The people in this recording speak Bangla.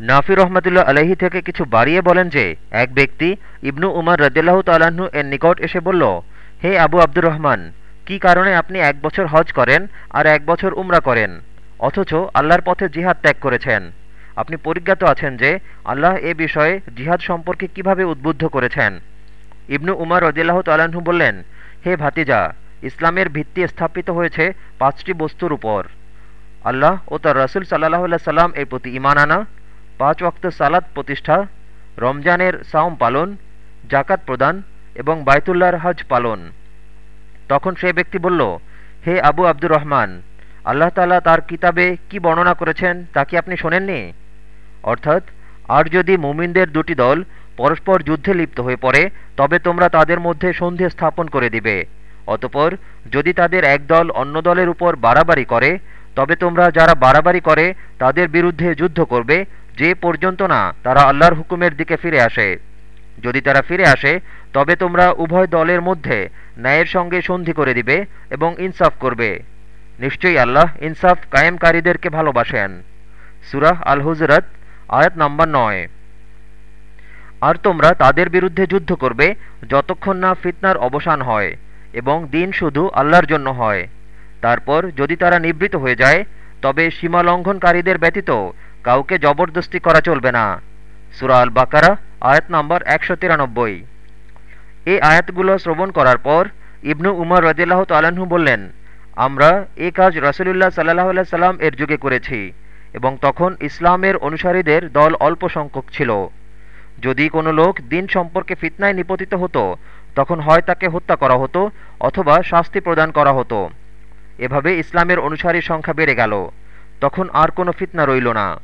নাফি রহমতুল্লাহ আলহি থেকে কিছু বাড়িয়ে বলেন যে, এক ব্যক্তি ইবনু উমার রদিল্লাহ তাল্লাহ্ন এর নিকট এসে বলল, হে আবু আব্দুর রহমান, কি কারণে আপনি এক বছর হজ করেন আর এক বছর উমরা করেন? অথচ আল্লাহর পথে জিহাদ ত্যাগ করেছেন। আপনি পরিজ্ঞাত আছেন যে আল্লাহ এ বিষয়ে জিহাদ সম্পর্কে কীভাবে উদ্বুদ্ধ করেছেন? ইবনু উমার রদিল্লাহ তাল্লাহ্ন বললেন, হে ভাতিজা, ইসলামের ভিত্তি স্থাপিত হয়েছে পাঁচটি বস্তুর উপর। আল্লাহ ও তার রসুল সাল্লাহ সাল্লাম এর প্রতি ইমান আনা পাঁচ ওয়াক্ত সালাদ প্রতিষ্ঠা, রমজানের সাওম পালন, জাকাত প্রদান এবং বায়তুল্লাহর হজ পালন। তখন সে ব্যক্তি বলল, হে আবু আব্দুর রহমান, আল্লাহ তালা তার কিতাবে কি বর্ণনা করেছেন তা কি আপনি শোনেননি? অর্থাৎ, আর যদি মুমিনদের দুটি দল পরস্পর যুদ্ধে লিপ্ত হয়ে পড়ে, তবে তোমরা তাদের মধ্যে সন্ধি স্থাপন করে দিবে। অতপর, যদি তাদের এক দল অন্য দলের উপর বাড়াবাড়ি করে তবে তোমরা যারা বাড়াবাড়ি করে, তাদের বিরুদ্ধে যুদ্ধ করবে, যে পর্যন্ত না তারা আল্লাহর হুকুমের দিকে ফিরে আসে। যদি তারা ফিরে আসে, তবে তোমরা উভয় দলের মধ্যে ন্যায়ের সঙ্গে সন্ধি করে দিবে এবং ইনসাফ করবে। নিশ্চয়ই আল্লাহ ইনসাফ কায়েমকারীদেরকে ভালোবাসেন। সুরাহ আল হুজরত আয়াত নম্বর নয়। আর তোমরা তাদের বিরুদ্ধে যুদ্ধ করবে, যতক্ষণ না ফিতনার অবসান হয় এবং দিন শুধু আল্লাহর জন্য হয়। তারপর যদি তারা নিবৃত হয়ে যায়, তবে সীমা লঙ্ঘনকারীদের ব্যতীত কাউকে জবরদস্তি করা চলবে না। সুরা আল বাকারা আয়াত নম্বর একশো তিরানব্বই। এই আয়াতগুলো শ্রবণ করার পর ইবনু উমর রদিল্লাহ তালাহু বললেন, আমরা এ কাজ রসুলুল্লাহ সাল্লাহ আল্লাহ সাল্লাম এর যুগে করেছি এবং তখন ইসলামের অনুসারীদের দল অল্প সংখ্যক ছিল। যদি কোনো লোক দিন সম্পর্কে ফিতনায় নিপতিত হতো, তখন হয় তাকে হত্যা করা হতো অথবা শাস্তি প্রদান করা হতো। এভাবে ইসলামের অনুসারীর সংখ্যা বেড়ে গেল। তখন আর কোনো ফিতনা রইল না।